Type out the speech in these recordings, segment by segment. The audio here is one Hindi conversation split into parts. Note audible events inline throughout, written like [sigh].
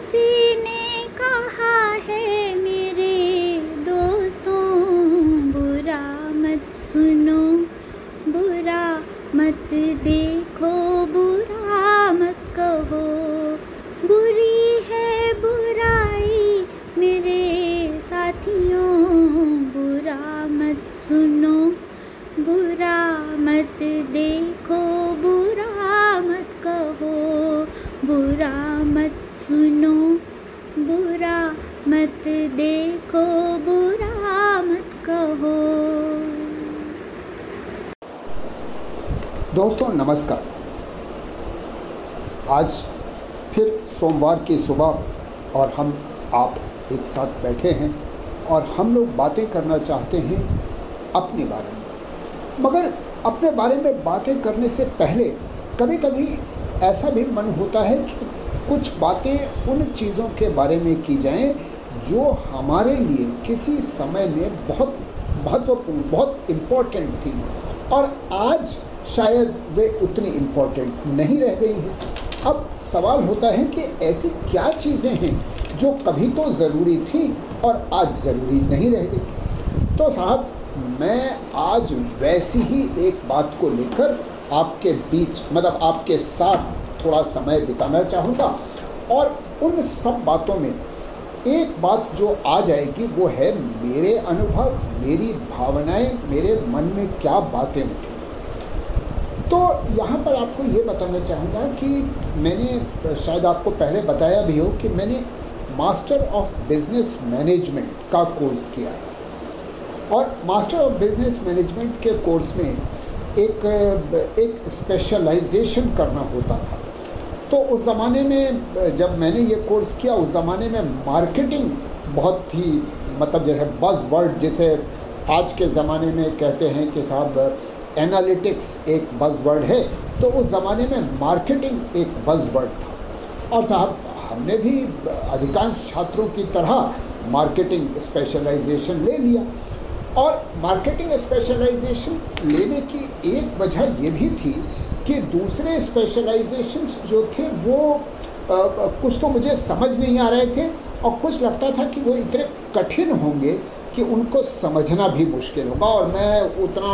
किसी सोमवार की सुबह और हम आप एक साथ बैठे हैं और हम लोग बातें करना चाहते हैं अपने बारे में। मगर अपने बारे में बातें करने से पहले कभी कभी ऐसा भी मन होता है कि कुछ बातें उन चीज़ों के बारे में की जाएँ जो हमारे लिए किसी समय में बहुत महत्वपूर्ण, बहुत इम्पोर्टेंट थी। और आज शायद वे उतनी इम्पोर्टेंट नहीं रह गई हैं। अब सवाल होता है कि ऐसी क्या चीज़ें हैं जो कभी तो ज़रूरी थी और आज ज़रूरी नहीं रह गई तो साहब, मैं आज वैसी ही एक बात को लेकर आपके बीच मतलब आपके साथ थोड़ा समय बिताना चाहूँगा और उन सब बातों में एक बात जो आ जाएगी वो है मेरे अनुभव, मेरी भावनाएँ, मेरे मन में क्या बातें उठी तो यहाँ पर आपको ये बताना चाहूँगा कि मैंने शायद आपको पहले बताया भी हो कि मैंने मास्टर ऑफ़ बिज़नेस मैनेजमेंट का कोर्स किया और मास्टर ऑफ़ बिज़नेस मैनेजमेंट के कोर्स में एक एक स्पेशलाइजेशन करना होता था। तो उस ज़माने में जब मैंने ये कोर्स किया, उस ज़माने में मार्केटिंग बहुत ही मतलब जैसे बज़ वर्ड जिसे आज के ज़माने में कहते हैं कि साहब एनालिटिक्स एक बज़ वर्ड है तो उस ज़माने में मार्केटिंग एक बज़ वर्ड था। और साहब हमने भी अधिकांश छात्रों की तरह मार्केटिंग स्पेशलाइजेशन ले लिया। और मार्केटिंग स्पेशलाइजेशन लेने की एक वजह ये भी थी कि दूसरे स्पेशलाइजेशंस जो थे वो आ, कुछ तो मुझे समझ नहीं आ रहे थे और कुछ लगता था कि वो इतने कठिन होंगे कि उनको समझना भी मुश्किल होगा और मैं उतना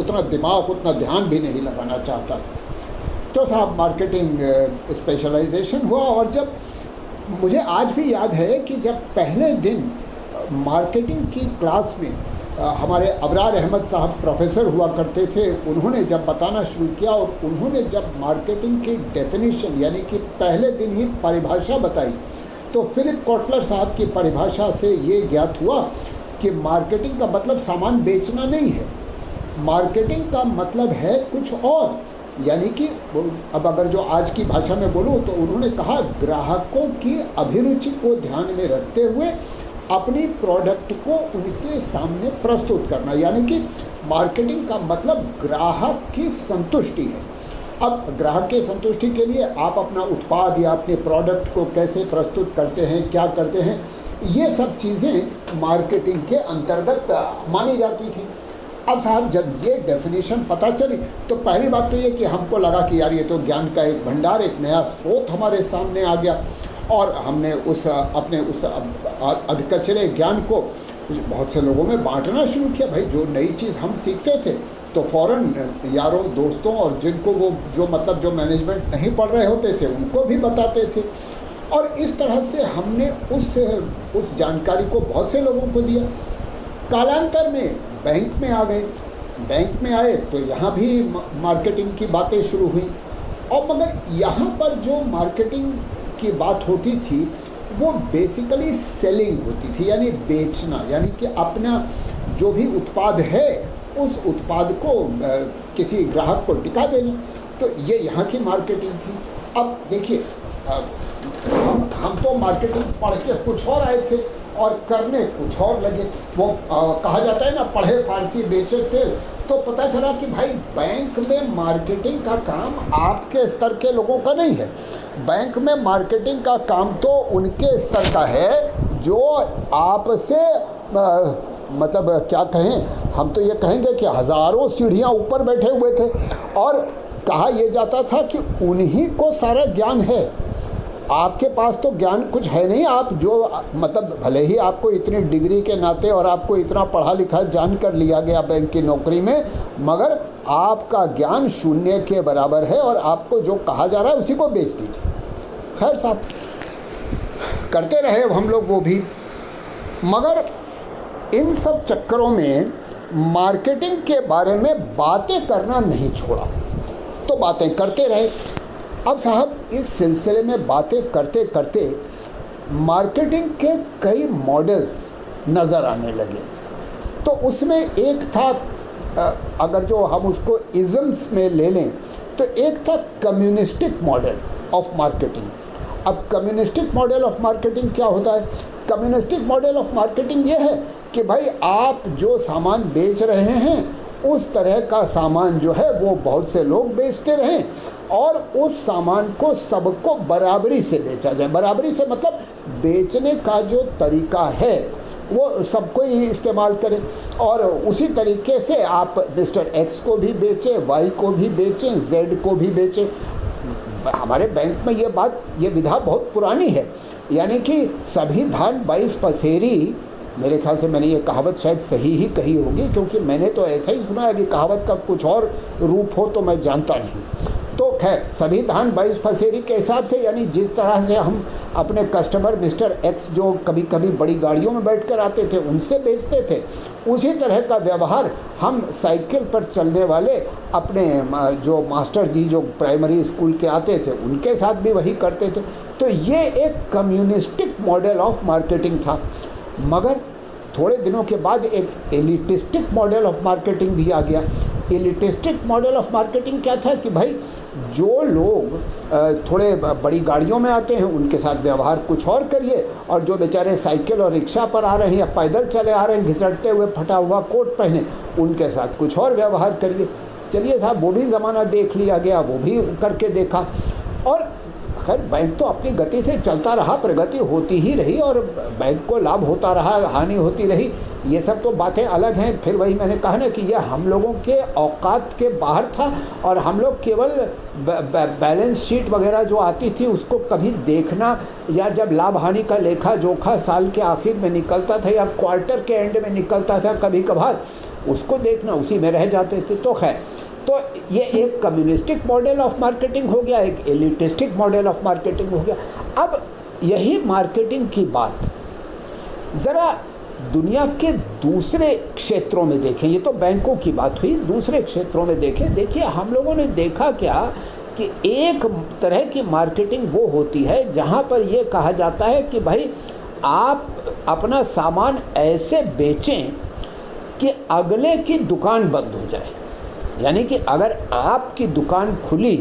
उतना दिमाग, उतना ध्यान भी नहीं लगाना चाहता था। तो साहब मार्केटिंग स्पेशलाइजेशन हुआ और जब मुझे आज भी याद है कि जब पहले दिन मार्केटिंग की क्लास में हमारे अबरार अहमद साहब प्रोफेसर हुआ करते थे, उन्होंने जब बताना शुरू किया और उन्होंने जब मार्केटिंग की डेफिनेशन यानी कि पहले दिन ही परिभाषा बताई तो फिलिप कॉटलर साहब की परिभाषा से ये ज्ञात हुआ कि मार्केटिंग का मतलब सामान बेचना नहीं है। मार्केटिंग का मतलब है कुछ और। यानी कि अब अगर जो आज की भाषा में बोलूँ तो उन्होंने कहा, ग्राहकों की अभिरुचि को ध्यान में रखते हुए अपनी प्रोडक्ट को उनके सामने प्रस्तुत करना। यानी कि मार्केटिंग का मतलब ग्राहक की संतुष्टि है। अब ग्राहक के संतुष्टि के लिए आप अपना उत्पाद या अपने प्रोडक्ट को कैसे प्रस्तुत करते हैं, क्या करते हैं, ये सब चीज़ें मार्केटिंग के अंतर्गत मानी जाती थी। अब साहब, जब ये डेफिनेशन पता चली तो पहली बात तो ये कि हमको लगा कि यार ये तो ज्ञान का एक भंडार, एक नया स्रोत हमारे सामने आ गया। और हमने उस अपने उस अधकचरे ज्ञान को बहुत से लोगों में बांटना शुरू किया। भाई, जो नई चीज़ हम सीखते थे तो फ़ौरन यारों, दोस्तों और जिनको वो, जो मतलब जो मैनेजमेंट नहीं पढ़ रहे होते थे, उनको भी बताते थे। और इस तरह से हमने उस उस जानकारी को बहुत से लोगों को दिया। कालांतर में बैंक में आ गए। बैंक में आए तो यहाँ भी मार्केटिंग की बातें शुरू हुई। और मगर यहाँ पर जो मार्केटिंग की बात होती थी, वो बेसिकली सेलिंग होती थी, यानी बेचना, यानी कि अपना जो भी उत्पाद है उस उत्पाद को किसी ग्राहक को टिका देना। तो ये यहाँ की मार्केटिंग थी। अब देखिए हम हम तो मार्केटिंग पढ़ के कुछ और आए थे और करने कुछ और लगे। वो आ, कहा जाता है ना पढ़े फारसी बेचे थे तो पता चला कि भाई बैंक में मार्केटिंग का काम आपके स्तर के लोगों का नहीं है। बैंक में मार्केटिंग का काम तो उनके स्तर का है जो आपसे मतलब क्या कहें, हम तो ये कहेंगे कि हज़ारों सीढ़ियाँ ऊपर बैठे हुए थे। और कहा यह जाता था कि उन्हीं को सारा ज्ञान है। आपके पास तो ज्ञान कुछ है नहीं, आप जो मतलब भले ही आपको इतनी डिग्री के नाते और आपको इतना पढ़ा लिखा जान कर लिया गया बैंक की नौकरी में, मगर आपका ज्ञान शून्य के बराबर है और आपको जो कहा जा रहा है उसी को बेच दीजिए। खैर साहब, करते रहे हम लोग वो भी। मगर इन सब चक्करों में मार्केटिंग के बारे में बातें करना नहीं छोड़ा। तो बातें करते रहे। अब साहब, इस सिलसिले में बातें करते करते मार्केटिंग के कई मॉडल्स नज़र आने लगे। तो उसमें एक था अगर जो हम उसको इज़म्स में ले लें तो एक था कम्युनिस्टिक मॉडल ऑफ़ मार्केटिंग। अब कम्युनिस्टिक मॉडल ऑफ़ मार्केटिंग क्या होता है? कम्युनिस्टिक मॉडल ऑफ़ मार्केटिंग ये है कि भाई आप जो सामान बेच रहे हैं, उस तरह का सामान जो है, वो बहुत से लोग बेचते रहें और उस सामान को सबको बराबरी से बेचा जाए। बराबरी से मतलब बेचने का जो तरीका है, वो सबको ही इस्तेमाल करें और उसी तरीके से आप मिस्टर एक्स को भी बेचें वाई को भी बेचें जेड को भी बेचें। हमारे बैंक में ये बात, ये विधा बहुत पुरानी है। यानी कि सभी धान बाईस पसेरी मेरे ख्याल से मैंने ये कहावत शायद सही ही कही होगी, क्योंकि मैंने तो ऐसा ही सुना है कि कहावत का कुछ और रूप हो तो मैं जानता नहीं तो खैर, सभी धान बाईस फसेरी के हिसाब से, यानी जिस तरह से हम अपने कस्टमर मिस्टर एक्स जो कभी कभी बड़ी गाड़ियों में बैठ कर आते थे, उनसे बेचते थे, उसी तरह का व्यवहार हम साइकिल पर चलने वाले अपने जो मास्टर जी जो प्राइमरी स्कूल के आते थे, उनके साथ भी वही करते थे। तो ये एक कम्युनिस्टिक मॉडल ऑफ़ मार्केटिंग था। मगर थोड़े दिनों के बाद एक एलिटिस्टिक मॉडल ऑफ़ मार्केटिंग भी आ गया। एलिटिस्टिक मॉडल ऑफ़ मार्केटिंग क्या था कि भाई, जो लोग थोड़े बड़ी गाड़ियों में आते हैं, उनके साथ व्यवहार कुछ और करिए, और जो बेचारे साइकिल और रिक्शा पर आ रहे हैं या पैदल चले आ रहे हैं, घिसटते हुए फटा हुआ कोट पहने, उनके साथ कुछ और व्यवहार करिए। चलिए साहब, वो भी ज़माना देख लिया गया, वो भी करके देखा। और खैर बैंक तो अपनी गति से चलता रहा, प्रगति होती ही रही और बैंक को लाभ होता रहा, हानि होती रही। ये सब तो बातें अलग हैं। फिर वही मैंने कहा ना कि यह हम लोगों के औकात के बाहर था और हम लोग केवल बैलेंस शीट वगैरह जो आती थी उसको कभी देखना या जब लाभ हानि का लेखा जोखा साल के आखिर में निकलता था या क्वार्टर के एंड में निकलता था कभी कभार उसको देखना, उसी में रह जाते थे। तो खैर तो ये एक कम्युनिस्टिक मॉडल ऑफ़ मार्केटिंग हो गया, एक एलिटिस्टिक मॉडल ऑफ़ मार्केटिंग हो गया। अब यही मार्केटिंग की बात, ज़रा दुनिया के दूसरे क्षेत्रों में देखें। ये तो बैंकों की बात हुई, दूसरे क्षेत्रों में देखें। देखिए, हम लोगों ने देखा क्या कि एक तरह की मार्केटिंग वो होती है जहाँ पर ये कहा जाता है कि भाई, आप अपना सामान ऐसे बेचें कि अगले की दुकान बंद हो जाए। यानी कि अगर आपकी दुकान खुली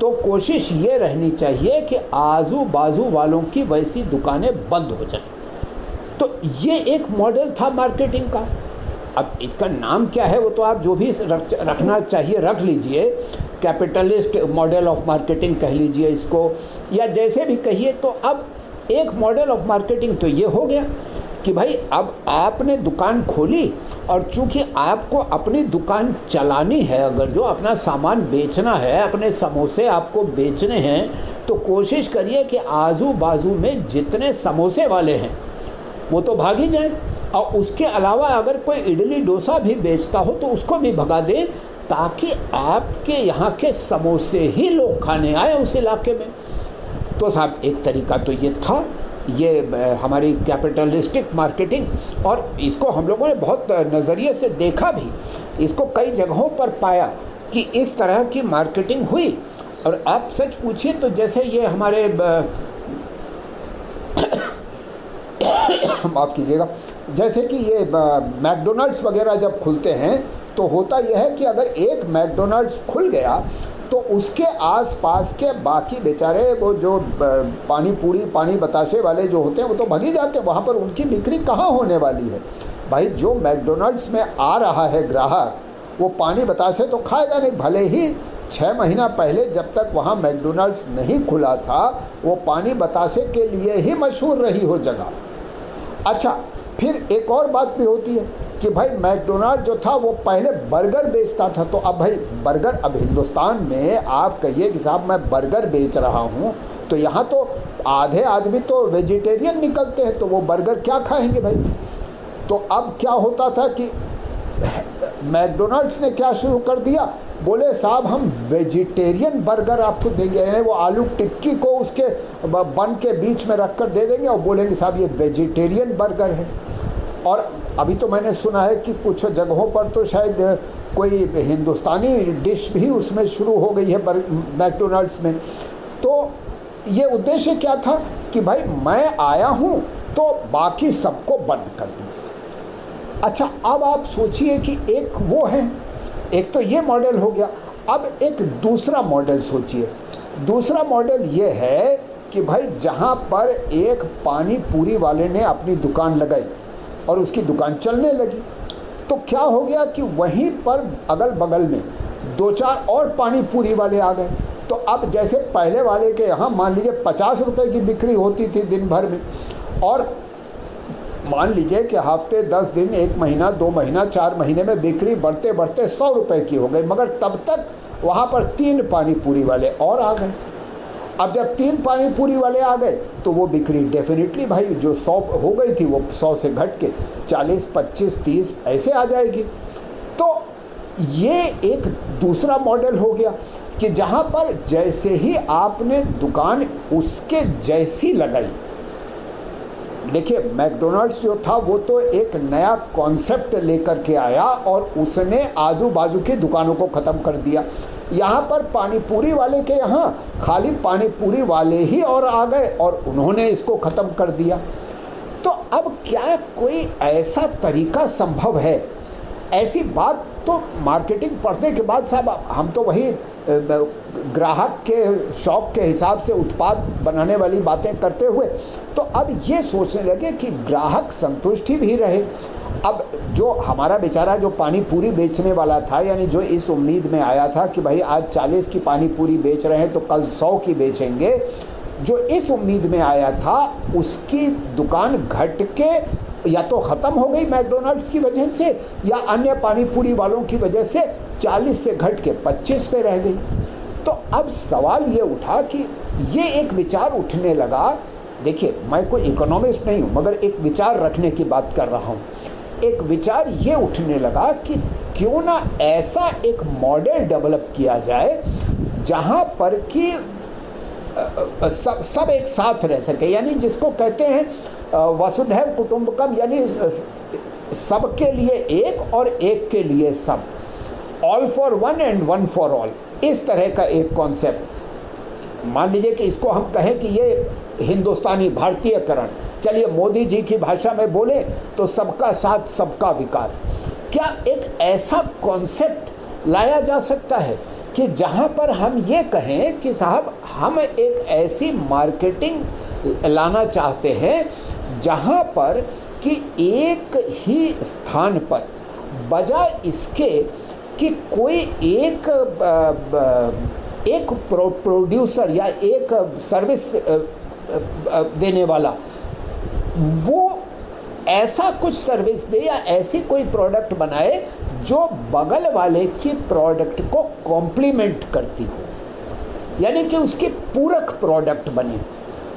तो कोशिश ये रहनी चाहिए कि आजू बाजू वालों की वैसी दुकानें बंद हो जाएँ। तो ये एक मॉडल था मार्केटिंग का। अब इसका नाम क्या है वो तो आप जो भी रख, रखना चाहिए रख लीजिए। कैपिटलिस्ट मॉडल ऑफ़ मार्केटिंग कह लीजिए इसको या जैसे भी कहिए तो अब एक मॉडल ऑफ़ मार्केटिंग तो ये हो गया। कि भाई, अब आपने दुकान खोली और चूँकि आपको अपनी दुकान चलानी है, अगर जो अपना सामान बेचना है, अपने समोसे आपको बेचने हैं तो कोशिश करिए कि आजू बाजू में जितने समोसे वाले हैं, वो तो भाग ही जाए। और उसके अलावा अगर कोई इडली डोसा भी बेचता हो तो उसको भी भगा दें, ताकि आपके यहाँ के समोसे ही लोग खाने आए उस इलाके में। तो साहब, एक तरीका तो ये था ये हमारी कैपिटलिस्टिक मार्केटिंग और इसको हम लोगों ने बहुत नज़रिए से देखा भी। इसको कई जगहों पर पाया कि इस तरह की मार्केटिंग हुई। और आप सच पूछिए तो जैसे ये हमारे [coughs] माफ़ कीजिएगा, जैसे कि ये मैकडोनल्ड्स वगैरह जब खुलते हैं तो होता यह है कि अगर एक मैकडोनल्ड्स खुल गया तो उसके आस पास के बाकी बेचारे, वो जो पानी पूरी, पानी बताशे वाले जो होते हैं, वो तो भगी जाते हैं। वहाँ पर उनकी बिक्री कहाँ होने वाली है? भाई, जो मैकडोनल्ड्स में आ रहा है ग्राहक, वो पानी बताशे तो खाएगा नहीं भले ही छः महीना पहले जब तक वहाँ मैकडोनल्ड्स नहीं खुला था, वो पानी बताशे के लिए ही मशहूर रही हो जगह। अच्छा फिर एक और बात भी होती है। कि भाई मैकडोनाल्ड जो था वो पहले बर्गर बेचता था। तो अब भाई बर्गर, अब हिंदुस्तान में आप कहिए कि साहब मैं बर्गर बेच रहा हूँ तो यहाँ तो आधे आदमी तो वेजिटेरियन निकलते हैं तो वो बर्गर क्या खाएँगे भाई? तो अब क्या होता था कि मैकडोनल्ड्स ने क्या शुरू कर दिया? बोले, साहब, हम वेजिटेरियन बर्गर आपको देंगे, यानी वो आलू टिक्की को उसके बन के बीच में रख कर दे देंगे और बोलेंगे, साहब, ये वेजिटेरियन बर्गर है। और अभी तो मैंने सुना है कि कुछ जगहों पर तो शायद कोई हिंदुस्तानी डिश भी उसमें शुरू हो गई है मैकडोनल्ड्स में। तो ये उद्देश्य क्या था कि भाई मैं आया हूँ तो बाकी सबको बंद कर दूँ। अच्छा अब आप सोचिए कि एक वो है, एक तो ये मॉडल हो गया। अब एक दूसरा मॉडल सोचिए। दूसरा मॉडल ये है कि भाई जहाँ पर एक पानी पूरी वाले ने अपनी दुकान लगाई और उसकी दुकान चलने लगी। तो क्या हो गया कि वहीं पर अगल बगल में दो चार और पानी पूरी वाले आ गए। तो अब जैसे पहले वाले के यहाँ मान लीजिए पचास रुपए की बिक्री होती थी दिन भर में, और मान लीजिए कि हफ़्ते दस दिन, एक महीना, दो महीना, चार महीने में बिक्री बढ़ते बढ़ते सौ रुपए की हो गई, मगर तब तक वहाँ पर तीन पानी पूरी वाले और आ गए। अब जब तीन पानी पूरी वाले आ गए तो वो बिक्री डेफिनेटली भाई, जो सौ हो गई थी, वो सौ से घट के चालीस, पच्चीस, तीस, ऐसे आ जाएगी। तो ये एक दूसरा मॉडल हो गया कि जहाँ पर जैसे ही आपने दुकान उसके जैसी लगाई। देखिए मैकडोनल्ड्स जो था, वो तो एक नया कॉन्सेप्ट लेकर के आया और उसने आजू बाजू की दुकानों को ख़त्म कर दिया। यहाँ पर पानी पूरी वाले के यहाँ खाली पानी पूरी वाले ही और आ गए और उन्होंने इसको ख़त्म कर दिया। तो अब क्या कोई ऐसा तरीका संभव है? ऐसी बात तो मार्केटिंग पढ़ने के बाद साहब, हम तो वही ग्राहक के शौक के हिसाब से उत्पाद बनाने वाली बातें करते हुए तो अब ये सोचने लगे कि ग्राहक संतुष्टि भी रहे। अब जो हमारा बेचारा जो पानी पूरी बेचने वाला था, यानी जो इस उम्मीद में आया था कि भाई आज चालीस की पानी पूरी बेच रहे हैं तो कल सौ की बेचेंगे, जो इस उम्मीद में आया था, उसकी दुकान घट के या तो ख़त्म हो गई मैकडोनल्ड्स की वजह से, या अन्य पानी पूरी वालों की वजह से 40 से घट के 25 पे रह गई। तो अब सवाल ये उठा कि ये एक विचार उठने लगा, देखिए, मैं कोई इकोनॉमिस्ट नहीं हूँ, मगर एक विचार रखने की बात कर रहा हूँ। एक विचार ये उठने लगा कि क्यों ना ऐसा एक मॉडल डेवलप किया जाए जहाँ पर कि सब सब एक साथ रह सके। यानी जिसको कहते हैं वसुधैव कुटुंबकम यानी सबके लिए एक और एक के लिए सब। All for one and one for all इस तरह का एक कॉन्सेप्ट मान लीजिए कि इसको हम कहें कि ये हिंदुस्तानी भारतीयकरण। चलिए, मोदी जी की भाषा में बोले तो सबका साथ, सबका विकास। क्या एक ऐसा कॉन्सेप्ट लाया जा सकता है कि जहाँ पर हम ये कहें कि साहब, हम एक ऐसी मार्केटिंग लाना चाहते हैं जहाँ पर कि एक ही स्थान पर, बजाय इसके कि कोई एक एक प्रो, प्रोड्यूसर या एक सर्विस देने वाला वो ऐसा कुछ सर्विस दे या ऐसी कोई प्रोडक्ट बनाए जो बगल वाले की प्रोडक्ट को कॉम्प्लीमेंट करती हो। यानी कि उसकी पूरक प्रोडक्ट बने।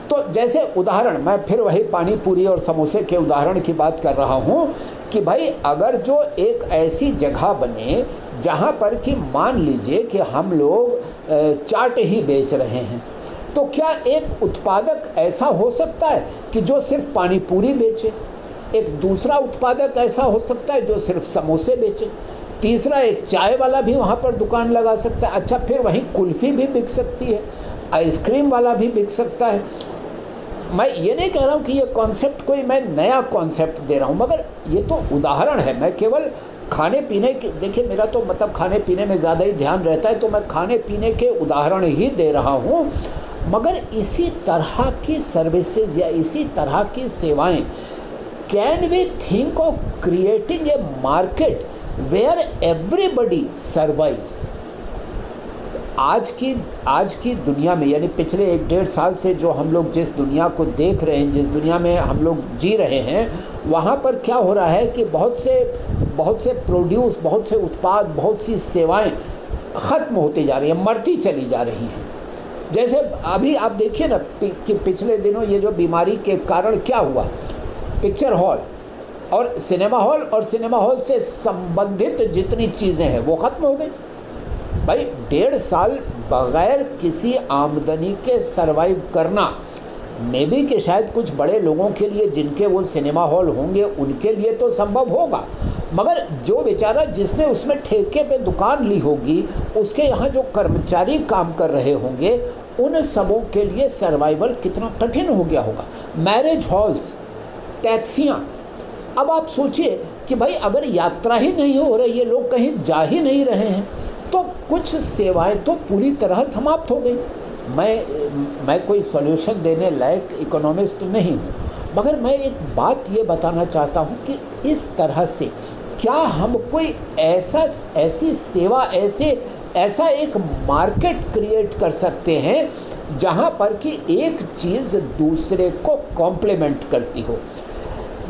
तो जैसे उदाहरण मैं फिर वही पानी पूरी और समोसे के उदाहरण की बात कर रहा हूँ। कि भाई, अगर जो एक ऐसी जगह बने जहाँ पर कि मान लीजिए कि हम लोग चाट ही बेच रहे हैं तो क्या एक उत्पादक ऐसा हो सकता है कि जो सिर्फ़ पानी पूरी बेचे? एक दूसरा उत्पादक ऐसा हो सकता है जो सिर्फ़ समोसे बेचे? तीसरा, एक चाय वाला भी वहाँ पर दुकान लगा सकता है। अच्छा फिर वहीं कुल्फ़ी भी बिक सकती है, आइसक्रीम वाला भी बिक सकता है। मैं ये नहीं कह रहा हूँ कि ये कॉन्सेप्ट कोई मैं नया कॉन्सेप्ट दे रहा हूँ, मगर ये तो उदाहरण है। मैं केवल खाने पीने के, देखिए मेरा तो मतलब खाने पीने में ज़्यादा ही ध्यान रहता है तो मैं खाने पीने के उदाहरण ही दे रहा हूँ। मगर इसी तरह की सर्विसेज़ या इसी तरह की सेवाएँ can we think of creating a market where everybody survives आज की आज की दुनिया में, यानी पिछले एक डेढ़ साल से जो हम लोग जिस दुनिया को देख रहे हैं, जिस दुनिया में हम लोग जी रहे हैं, वहाँ पर क्या हो रहा है कि बहुत से बहुत से प्रोड्यूस बहुत से उत्पाद, बहुत सी सेवाएँ ख़त्म होती जा रही हैं, मरती चली जा रही हैं। जैसे अभी आप देखिए ना कि पिछले दिनों ये जो बीमारी के कारण क्या हुआ? पिक्चर हॉल और सिनेमा हॉल और सिनेमा हॉल से संबंधित जितनी चीज़ें हैं, वो ख़त्म हो गई। भाई, डेढ़ साल बगैर किसी आमदनी के सरवाइव करना। मे भी कि शायद कुछ बड़े लोगों के लिए जिनके वो सिनेमा हॉल होंगे, उनके लिए तो संभव होगा। मगर जो बेचारा जिसने उसमें ठेके पे दुकान ली होगी, उसके यहाँ जो कर्मचारी काम कर रहे होंगे, उन सबों के लिए सर्वाइवल कितना कठिन हो गया होगा। मैरिज हॉल्स टैक्सियाँ अब आप सोचिए कि भाई, अगर यात्रा ही नहीं हो रही है लोग कहीं जा ही नहीं रहे हैं। तो कुछ सेवाएँ तो पूरी तरह समाप्त हो गई। मैं मैं कोई सॉल्यूशन देने लायक इकोनॉमिस्ट नहीं हूँ। मगर मैं एक बात ये बताना चाहता हूँ कि इस तरह से क्या हम कोई ऐसा, ऐसी सेवा, ऐसे, ऐसा एक मार्केट क्रिएट कर सकते हैं जहाँ पर कि एक चीज़ दूसरे को कॉम्प्लीमेंट करती हो?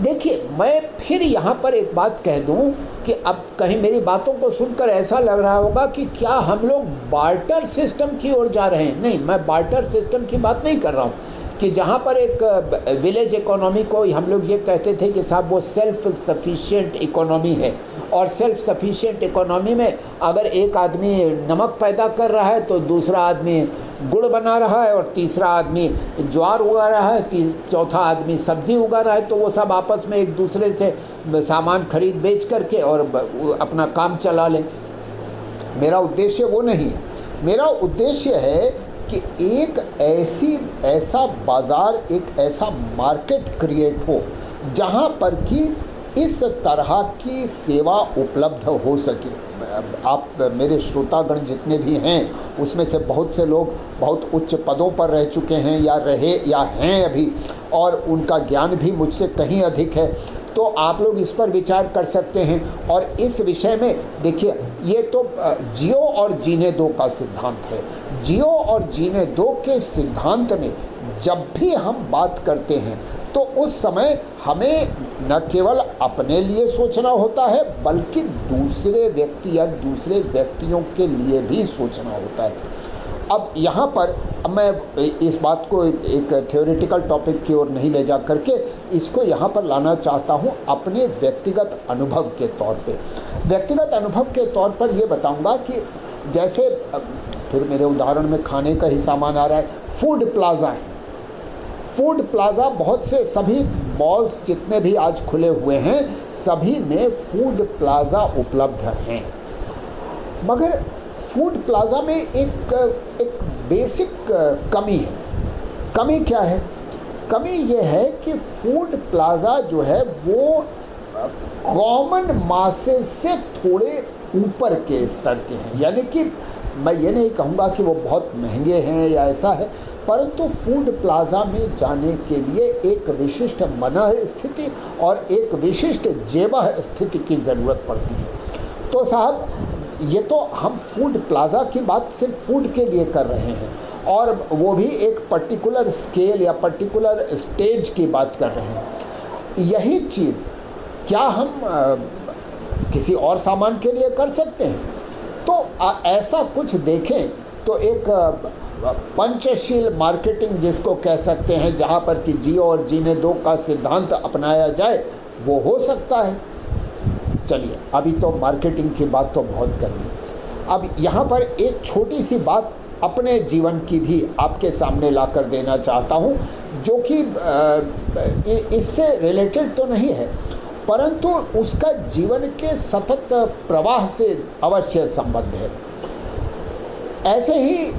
देखिए, मैं फिर यहाँ पर एक बात कह दूँ कि अब कहीं मेरी बातों को सुनकर ऐसा लग रहा होगा कि क्या हम लोग बार्टर सिस्टम की ओर जा रहे हैं। नहीं, मैं बार्टर सिस्टम की बात नहीं कर रहा हूँ कि जहाँ पर एक विलेज इकोनॉमी को हम लोग ये कहते थे कि साहब वो सेल्फ सफिशिएंट इकोनॉमी है। और सेल्फ सफिशिएंट इकोनॉमी में अगर एक आदमी नमक पैदा कर रहा है तो दूसरा आदमी गुड़ बना रहा है और तीसरा आदमी ज्वार उगा रहा है चौथा आदमी सब्ज़ी उगा रहा है तो वो सब आपस में एक दूसरे से सामान खरीद बेच करके और अपना काम चला लें। मेरा उद्देश्य वो नहीं है। मेरा उद्देश्य है कि एक ऐसी, ऐसा बाज़ार, एक ऐसा मार्केट क्रिएट हो, जहाँ पर कि इस तरह की सेवा उपलब्ध हो सके। आप, मेरे श्रोतागण जितने भी हैं, उसमें से बहुत से लोग बहुत उच्च पदों पर रह चुके हैं या रहे या हैं अभी, और उनका ज्ञान भी मुझसे कहीं अधिक है। तो आप लोग इस पर विचार कर सकते हैं। और इस विषय में देखिए, ये तो जियो और जीने दो का सिद्धांत है। जियो और जीने दो के सिद्धांत में जब भी हम बात करते हैं तो उस समय हमें न केवल अपने लिए सोचना होता है, बल्कि दूसरे व्यक्ति या दूसरे व्यक्तियों के लिए भी सोचना होता है। अब यहाँ पर मैं इस बात को एक थ्योरेटिकल टॉपिक की ओर नहीं ले जा करके इसको यहाँ पर लाना चाहता हूँ अपने व्यक्तिगत अनुभव के तौर पे। व्यक्तिगत अनुभव के तौर पर ये बताऊँगा कि जैसे फिर मेरे उदाहरण में खाने का ही सामान आ रहा है फ़ूड प्लाज़ा है। फ़ूड प्लाज़ा बहुत से सभी मॉल्स जितने भी आज खुले हुए हैं, सभी में फ़ूड प्लाज़ा उपलब्ध हैं। मगर फ़ूड प्लाज़ा में एक एक बेसिक, कमी है। कमी क्या है? कमी ये है कि फ़ूड प्लाज़ा जो है वो, कॉमन मासेस से थोड़े ऊपर के स्तर के हैं। यानी कि मैं ये नहीं कहूँगा कि वो बहुत महँगे हैं या ऐसा है, परंतु फ़ूड प्लाज़ा में जाने के लिए एक विशिष्ट मन स्थिति और एक विशिष्ट जेबह स्थिति की ज़रूरत पड़ती है। तो साहब ये तो हम फ़ूड प्लाज़ा की बात सिर्फ़ फ़ूड के लिए कर रहे हैं और वो भी एक पर्टिकुलर स्केल या पर्टिकुलर स्टेज की बात कर रहे हैं। यही चीज़ क्या हम आ, किसी और सामान के लिए कर सकते हैं? तो आ, ऐसा कुछ देखें तो एक पंचशील मार्केटिंग जिसको कह सकते हैं जहाँ पर कि जियो और जीने दो का सिद्धांत अपनाया जाए वो हो सकता है। चलिए, अभी तो मार्केटिंग की बात तो बहुत कर ली अब यहाँ पर एक छोटी सी बात अपने जीवन की भी आपके सामने ला कर देना चाहता हूँ, जो कि इससे रिलेटेड तो नहीं है, परंतु उसका जीवन के सतत प्रवाह से अवश्य संबंध है। ऐसे ही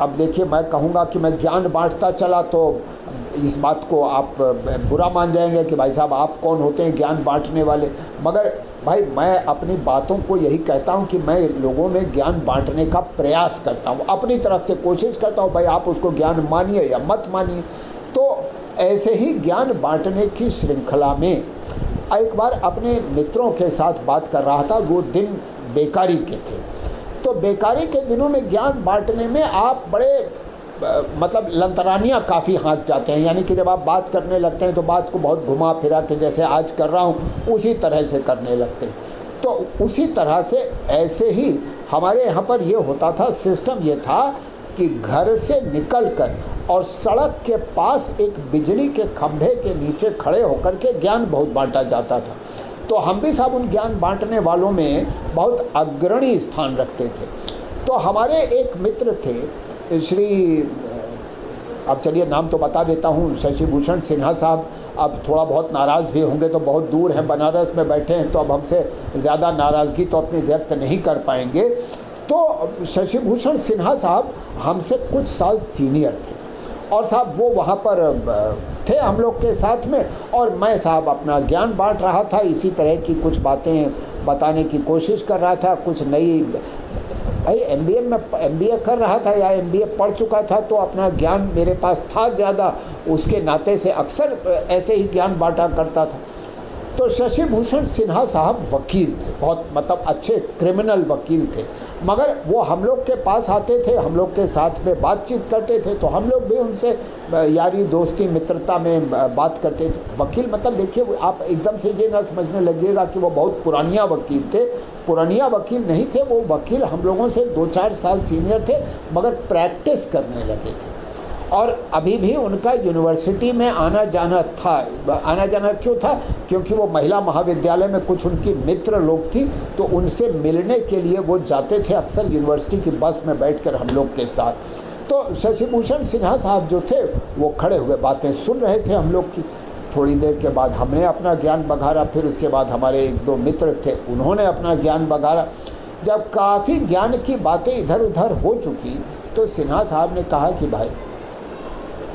अब देखिए, मैं कहूँगा कि मैं ज्ञान बांटता चला तो इस बात को आप बुरा मान जाएँगे कि भाई साहब आप कौन होते हैं, ज्ञान बांटने वाले। मगर भाई मैं अपनी बातों को यही कहता हूँ कि मैं लोगों में ज्ञान बांटने का प्रयास करता हूँ। अपनी तरफ़ से कोशिश करता हूँ, भाई आप उसको ज्ञान मानिए या मत मानिए। तो ऐसे ही ज्ञान बांटने की श्रृंखला में एक बार अपने मित्रों के साथ बात कर रहा था, वो दिन बेकारी के थे। तो बेकारी के दिनों में ज्ञान बांटने में आप बड़े मतलब लंतरानियाँ काफ़ी हाथ जाते हैं। यानी कि जब आप बात करने लगते हैं तो बात को बहुत घुमा फिरा के जैसे आज कर रहा हूँ, उसी तरह से करने लगते हैं। तो उसी तरह से ऐसे ही हमारे यहाँ पर ये होता था, सिस्टम ये था कि घर से निकलकर और सड़क के पास एक बिजली के खंभे के नीचे खड़े होकर के ज्ञान बहुत बांटा जाता था। तो हम भी साहब उन ज्ञान बांटने वालों में बहुत अग्रणी स्थान रखते थे। तो हमारे एक मित्र थे श्री अब चलिए, नाम तो बता देता हूँ शशिभूषण सिन्हा साहब अब थोड़ा बहुत नाराज़ भी होंगे तो बहुत दूर हैं, बनारस में बैठे हैं तो अब हमसे ज़्यादा नाराज़गी तो अपनी व्यक्त नहीं कर पाएँगे। तो शशिभूषण सिन्हा साहब हमसे कुछ साल सीनियर थे, और साहब वो वहाँ पर थे हम लोग के साथ में, और मैं साहब अपना ज्ञान बांट रहा था, इसी तरह की कुछ बातें बताने की कोशिश कर रहा था, कुछ नई भाई एम बी ए में एम बी ए कर रहा था या एम बी ए पढ़ चुका था तो अपना ज्ञान मेरे पास था ज़्यादा। उसके नाते से अक्सर ऐसे ही ज्ञान बांटा करता था। तो शशि भूषण सिन्हा साहब वकील थे, बहुत मतलब अच्छे क्रिमिनल वकील थे। मगर वो हम लोग के पास आते थे, हम लोग के साथ में बातचीत करते थे तो हम लोग भी उनसे यारी दोस्ती, मित्रता में बात करते थे। वकील मतलब देखिए, आप एकदम से ये ना समझने लगिएगा कि वो बहुत पुरानिया वकील थे पुरानिया वकील नहीं थे, वो वकील हम लोगों से दो चार साल सीनियर थे, मगर प्रैक्टिस करने लगे थे। और अभी भी उनका यूनिवर्सिटी में आना जाना था आना जाना क्यों था? क्योंकि वो महिला महाविद्यालय में कुछ उनकी मित्र लोग थी तो उनसे मिलने के लिए वो जाते थे अक्सर यूनिवर्सिटी की बस में बैठकर हम लोग के साथ। तो शशिभूषण सिन्हा साहब जो थे, वो खड़े हुए बातें सुन रहे थे हम लोग की। थोड़ी देर के बाद हमने अपना ज्ञान बघारा, फिर उसके बाद हमारे एक दो मित्र थे, उन्होंने अपना ज्ञान बघारा। जब काफ़ी ज्ञान की बातें इधर उधर हो चुकी तो सिन्हा साहब ने कहा कि भाई,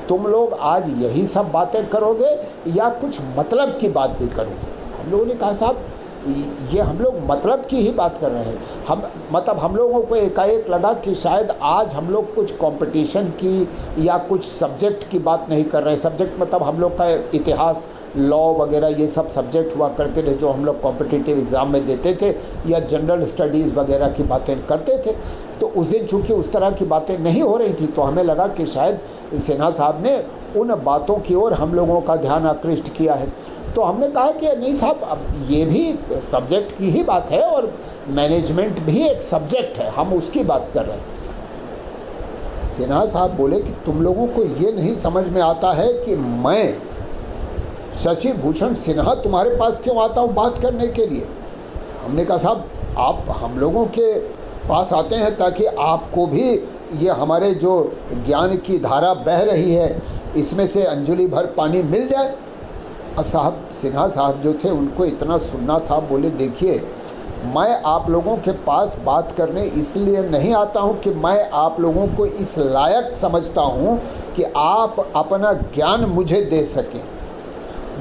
तुम लोग आज यही सब बातें करोगे या कुछ मतलब की बात भी करोगे? हम लोगों ने कहा, साहब ये हम लोग मतलब की ही बात कर रहे हैं। हम मतलब हम लोगों को एकाएक लगा कि शायद आज हम लोग कुछ कंपटीशन की या कुछ सब्जेक्ट की बात नहीं कर रहे। सब्जेक्ट मतलब हम लोग का इतिहास लॉ वगैरह ये सब सब्जेक्ट हुआ करते थे जो हम लोग कॉम्पिटिटिव एग्ज़ाम में देते थे या जनरल स्टडीज़ वगैरह की बातें करते थे। तो उस दिन चूँकि उस तरह की बातें नहीं हो रही थी तो हमें लगा कि शायद सिन्हा साहब ने उन बातों की ओर हम लोगों का ध्यान आकृष्ट किया है। तो हमने कहा कि नहीं साहब, अब ये भी सब्जेक्ट की ही बात है और मैनेजमेंट भी एक सब्जेक्ट है, हम उसकी बात कर रहे हैं। सिन्हा साहब बोले कि तुम लोगों को ये नहीं समझ में आता है कि मैं, शशि भूषण सिन्हा तुम्हारे पास क्यों आता हूँ बात करने के लिए? हमने कहा, साहब, आप हम लोगों के पास आते हैं ताकि आपको भी ये हमारे जो ज्ञान की धारा बह रही है, इसमें से अंजलि भर पानी मिल जाए। अब साहब, सिन्हा साहब जो थे, उनको इतना सुनना था, बोले, देखिए, मैं आप लोगों के पास बात करने इसलिए नहीं आता हूँ कि मैं आप लोगों को इस लायक समझता हूँ कि आप अपना ज्ञान मुझे दे सकें।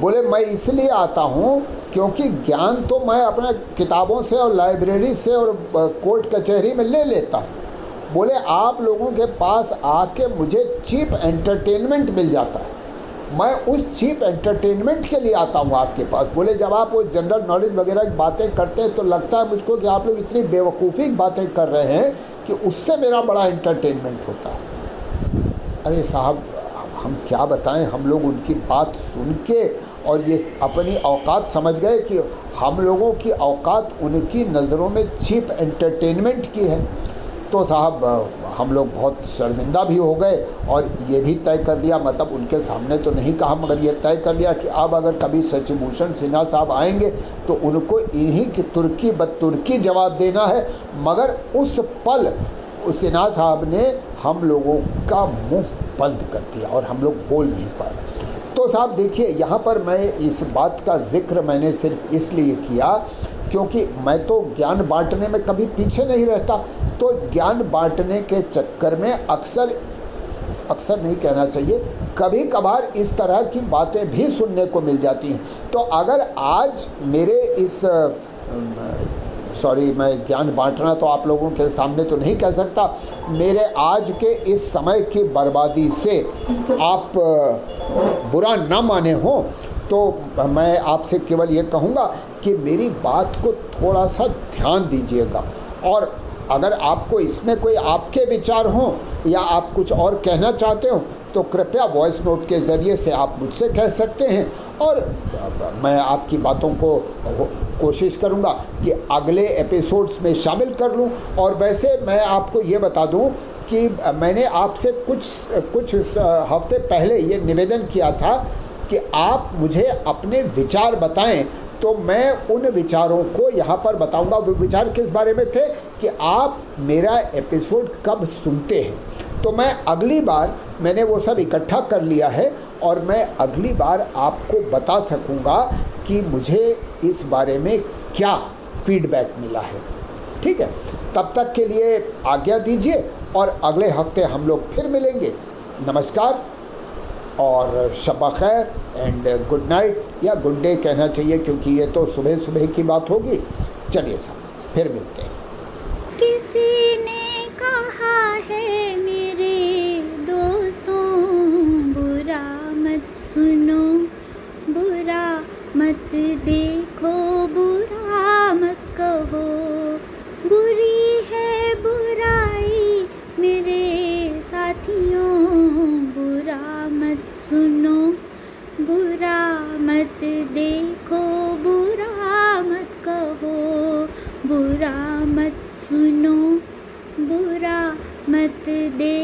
बोले, मैं इसलिए आता हूँ क्योंकि ज्ञान तो मैं अपने किताबों से और लाइब्रेरी से और कोर्ट कचहरी में ले लेता हूँ। बोले, आप लोगों के पास आके मुझे चीप एंटरटेनमेंट मिल जाता है। मैं उस चीप एंटरटेनमेंट के लिए आता हूँ आपके पास। बोले, जब आप वो जनरल नॉलेज वगैरह की बातें करते हैं तो लगता है मुझको कि आप लोग इतनी बेवकूफ़ी की बातें कर रहे हैं कि उससे मेरा बड़ा एंटरटेनमेंट होता। है अरे साहब, हम क्या बताएँ? हम लोग उनकी बात सुन के और ये अपनी औकात समझ गए कि हम लोगों की औकात उनकी नज़रों में चीप एंटरटेनमेंट की है। तो साहब हम लोग बहुत शर्मिंदा भी हो गए और ये भी तय कर लिया मतलब उनके सामने तो नहीं कहा, मगर ये तय कर लिया कि अब अगर कभी सचिभूषण सिन्हा साहब आएँगे तो उनको इन्हीं की तुर्की ब तुर्की जवाब देना है। मगर उस पल, उस सिन्हा साहब ने हम लोगों का मुँह बंद कर दिया और हम लोग बोल नहीं पाए। तो साहब देखिए, यहाँ पर मैं इस बात का ज़िक्र मैंने सिर्फ़ इसलिए किया क्योंकि मैं तो ज्ञान बांटने में कभी पीछे नहीं रहता। तो ज्ञान बांटने के चक्कर में अक्सर अक्सर नहीं कहना चाहिए कभी कभार इस तरह की बातें भी सुनने को मिल जाती हैं। तो अगर आज मेरे इस, सॉरी, मैं ज्ञान बांटना तो आप लोगों के सामने तो नहीं कह सकता, मेरे आज के इस समय की बर्बादी से आप, बुरा ना माने हो तो मैं आपसे केवल ये कहूँगा कि मेरी बात को थोड़ा सा ध्यान दीजिएगा। और अगर आपको इसमें कोई आपके विचार हों या आप कुछ और कहना चाहते हो तो कृपया वॉइस नोट के ज़रिए से आप मुझसे कह सकते हैं। और मैं आपकी बातों को कोशिश करूँगा कि अगले एपिसोड्स में शामिल कर लूँ। और वैसे मैं आपको ये बता दूँ कि मैंने आपसे कुछ कुछ हफ़्ते पहले ये निवेदन किया था कि आप मुझे अपने विचार बताएँ तो मैं उन विचारों को यहाँ पर बताऊँगा। वो विचार किस बारे में थे? कि आप मेरा एपिसोड कब सुनते हैं। तो मैं अगली बार मैंने वो सब इकट्ठा कर लिया है और मैं अगली बार आपको बता सकूँगा कि मुझे इस बारे में क्या फीडबैक मिला है। ठीक है? तब तक के लिए आज्ञा दीजिए और अगले हफ़्ते हम लोग फिर मिलेंगे। नमस्कार। और शबा खैर एंड गुड नाइट या गुड डे कहना चाहिए क्योंकि ये तो सुबह सुबह की बात होगी। चलिए साहब, फिर मिलते हैं। किसी ने कहा है मेरे दोस्तों, बुरा मत सुनो, बुरा मत देखो, बुरा मत कहो। सुनो बुरा मत देखो बुरा मत कहो बुरा मत सुनो बुरा मत देखो